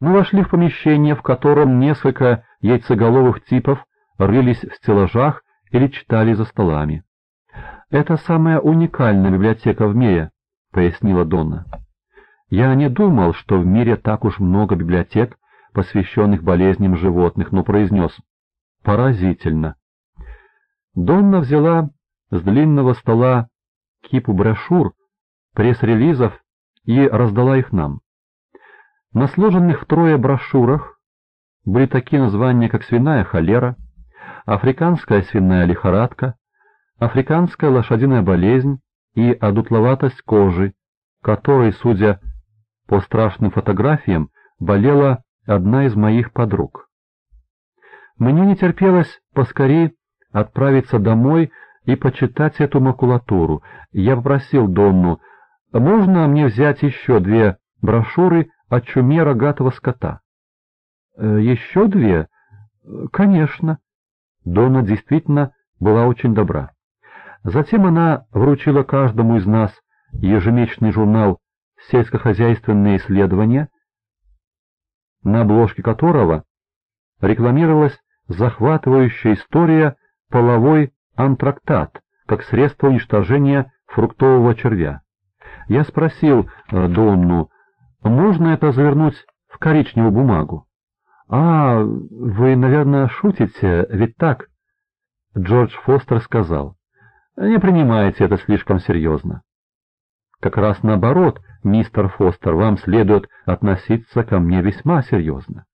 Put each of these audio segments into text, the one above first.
Мы вошли в помещение, в котором несколько яйцеголовых типов рылись в стеллажах или читали за столами. «Это самая уникальная библиотека в мире», — пояснила Донна. «Я не думал, что в мире так уж много библиотек, посвященных болезням животных, но произнес «поразительно». Донна взяла с длинного стола кипу брошюр, пресс-релизов и раздала их нам. На сложенных втрое брошюрах были такие названия, как свиная холера, африканская свиная лихорадка, африканская лошадиная болезнь и одутловатость кожи, которой, судя по страшным фотографиям, болела одна из моих подруг. Мне не терпелось поскорее отправиться домой и почитать эту макулатуру. Я попросил Донну, можно мне взять еще две брошюры о чуме рогатого скота. Э, еще две? Конечно. Дона действительно была очень добра. Затем она вручила каждому из нас ежемесячный журнал «Сельскохозяйственные исследования», на обложке которого рекламировалась захватывающая история «Половой антрактат» как средство уничтожения фруктового червя. Я спросил э, Донну, можно это завернуть в коричневую бумагу? «А, вы, наверное, шутите, ведь так?» Джордж Фостер сказал. «Не принимайте это слишком серьезно». «Как раз наоборот, мистер Фостер, вам следует относиться ко мне весьма серьезно.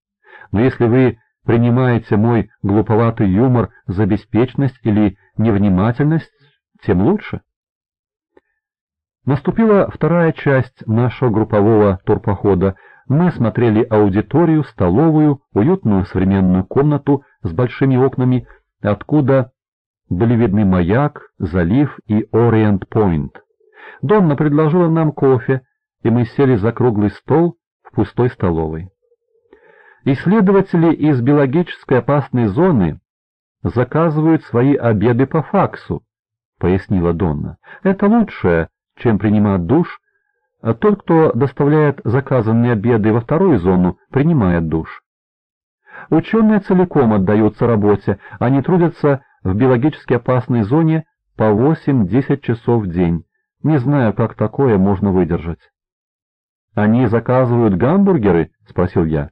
Но если вы принимаете мой глуповатый юмор за беспечность или невнимательность, тем лучше». Наступила вторая часть нашего группового турпохода. Мы смотрели аудиторию, столовую, уютную современную комнату с большими окнами, откуда были видны маяк, залив и Ориент-Пойнт. Донна предложила нам кофе, и мы сели за круглый стол в пустой столовой. Исследователи из биологической опасной зоны заказывают свои обеды по факсу, — пояснила Донна. Это лучшее, чем принимать душ, а тот, кто доставляет заказанные обеды во вторую зону, принимает душ. Ученые целиком отдаются работе, они трудятся в биологически опасной зоне по 8-10 часов в день. Не знаю, как такое можно выдержать. «Они заказывают гамбургеры?» — спросил я.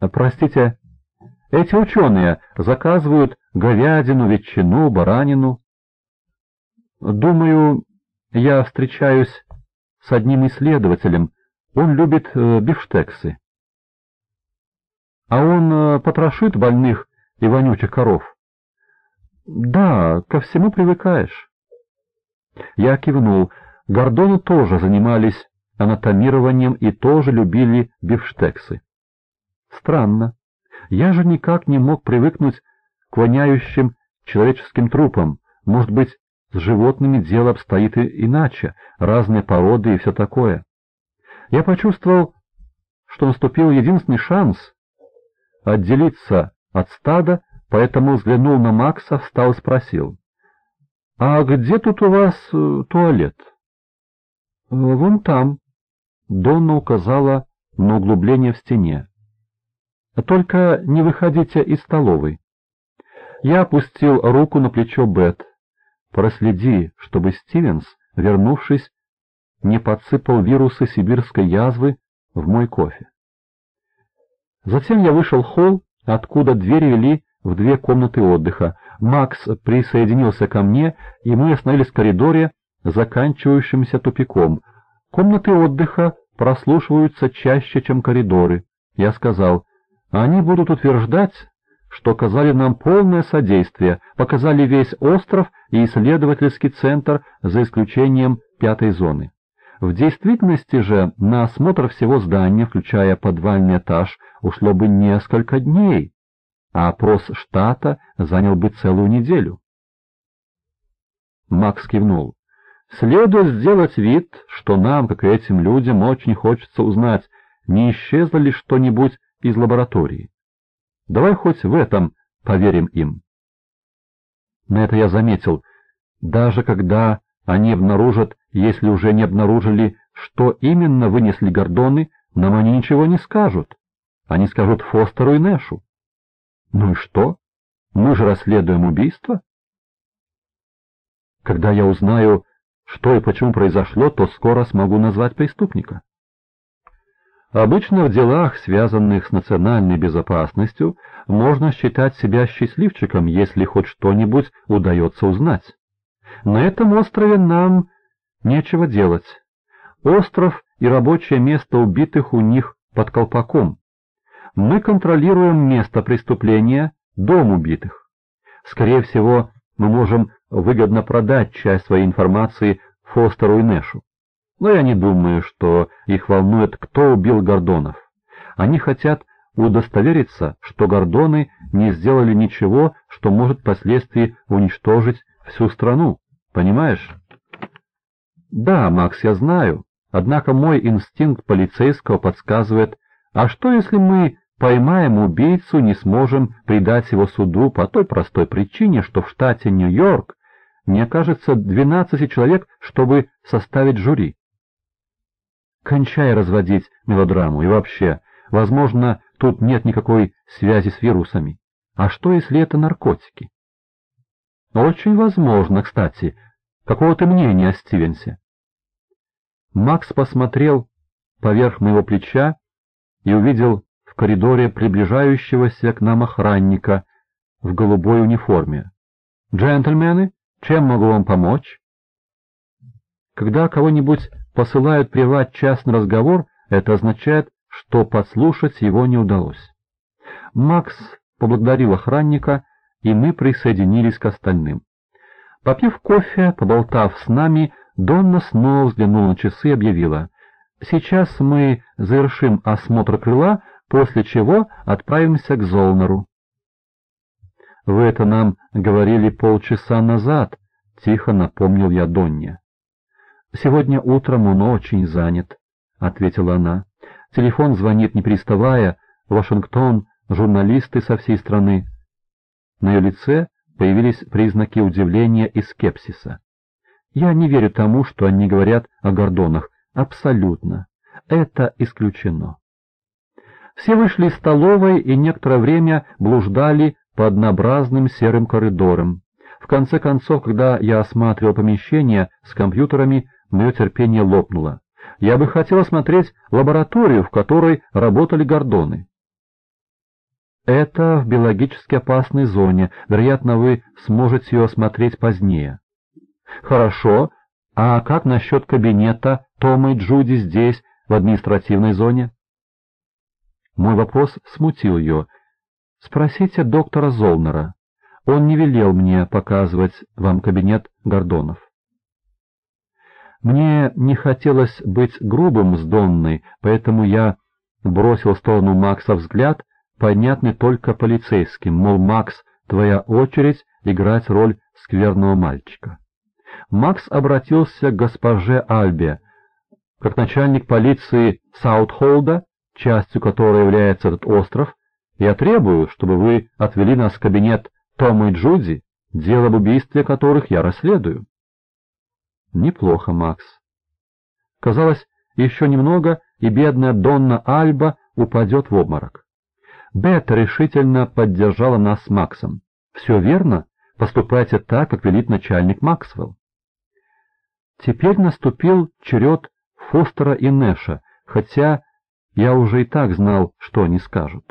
«Простите, эти ученые заказывают говядину, ветчину, баранину». «Думаю, я встречаюсь с одним исследователем. Он любит э, бифштексы. А он э, потрошит больных и вонючих коров. Да, ко всему привыкаешь. Я кивнул. Гордоны тоже занимались анатомированием и тоже любили бифштексы. Странно. Я же никак не мог привыкнуть к воняющим человеческим трупам. Может быть, с животными дело обстоит и иначе, разные породы и все такое. Я почувствовал, что наступил единственный шанс отделиться от стада, поэтому взглянул на Макса, встал и спросил. — А где тут у вас э, туалет? — Вон там. Донна указала на углубление в стене. — Только не выходите из столовой. Я опустил руку на плечо Бет. Проследи, чтобы Стивенс, вернувшись, не подсыпал вирусы сибирской язвы в мой кофе. Затем я вышел в холл, откуда двери вели в две комнаты отдыха. Макс присоединился ко мне, и мы остановились в коридоре, заканчивающемся тупиком. Комнаты отдыха прослушиваются чаще, чем коридоры. Я сказал, они будут утверждать, что оказали нам полное содействие, показали весь остров и исследовательский центр за исключением пятой зоны. В действительности же на осмотр всего здания, включая подвальный этаж, ушло бы несколько дней, а опрос штата занял бы целую неделю. Макс кивнул. Следует сделать вид, что нам, как и этим людям, очень хочется узнать, не исчезло ли что-нибудь из лаборатории. Давай хоть в этом поверим им. На это я заметил, даже когда они обнаружат, если уже не обнаружили, что именно вынесли гордоны, нам они ничего не скажут. Они скажут Фостеру и Нэшу. Ну и что? Мы же расследуем убийство. Когда я узнаю, что и почему произошло, то скоро смогу назвать преступника. Обычно в делах, связанных с национальной безопасностью, можно считать себя счастливчиком, если хоть что-нибудь удается узнать. На этом острове нам нечего делать. Остров и рабочее место убитых у них под колпаком. Мы контролируем место преступления, дом убитых. Скорее всего, мы можем выгодно продать часть своей информации Фостеру и Нэшу. Но я не думаю, что их волнует, кто убил Гордонов. Они хотят удостовериться, что Гордоны не сделали ничего, что может впоследствии уничтожить всю страну. Понимаешь? Да, Макс, я знаю. Однако мой инстинкт полицейского подсказывает, а что если мы поймаем убийцу, не сможем предать его суду по той простой причине, что в штате Нью-Йорк не окажется 12 человек, чтобы составить жюри. Кончай разводить мелодраму и вообще, возможно, тут нет никакой связи с вирусами. А что, если это наркотики? Очень возможно, кстати. Какого ты мнения о Стивенсе? Макс посмотрел поверх моего плеча и увидел в коридоре приближающегося к нам охранника в голубой униформе. «Джентльмены, чем могу вам помочь?» Когда кого-нибудь посылают прервать частный разговор, это означает, что подслушать его не удалось. Макс поблагодарил охранника, и мы присоединились к остальным. Попив кофе, поболтав с нами, Донна снова взглянула на часы и объявила. «Сейчас мы завершим осмотр крыла, после чего отправимся к Золнеру». «Вы это нам говорили полчаса назад», — тихо напомнил я Донне. «Сегодня утром он очень занят», — ответила она. «Телефон звонит, не переставая. Вашингтон, журналисты со всей страны». На ее лице появились признаки удивления и скепсиса. «Я не верю тому, что они говорят о Гордонах. Абсолютно. Это исключено». Все вышли из столовой и некоторое время блуждали по однообразным серым коридорам. В конце концов, когда я осматривал помещение с компьютерами, Мое терпение лопнуло. Я бы хотел осмотреть лабораторию, в которой работали гордоны. Это в биологически опасной зоне. Вероятно, вы сможете ее осмотреть позднее. Хорошо. А как насчет кабинета Тома и Джуди здесь, в административной зоне? Мой вопрос смутил ее. Спросите доктора Золнера. Он не велел мне показывать вам кабинет Гордонов. Мне не хотелось быть грубым с Донной, поэтому я бросил в сторону Макса взгляд, понятный только полицейским, мол, Макс, твоя очередь играть роль скверного мальчика. Макс обратился к госпоже Альбе, как начальник полиции Саутхолда, частью которой является этот остров, я требую, чтобы вы отвели нас в кабинет Тома и Джуди, дело об убийстве которых я расследую. Неплохо, Макс. Казалось, еще немного, и бедная Донна Альба упадет в обморок. Бет решительно поддержала нас с Максом. «Все верно? Поступайте так, как велит начальник Максвелл». Теперь наступил черед Фостера и Нэша, хотя я уже и так знал, что они скажут.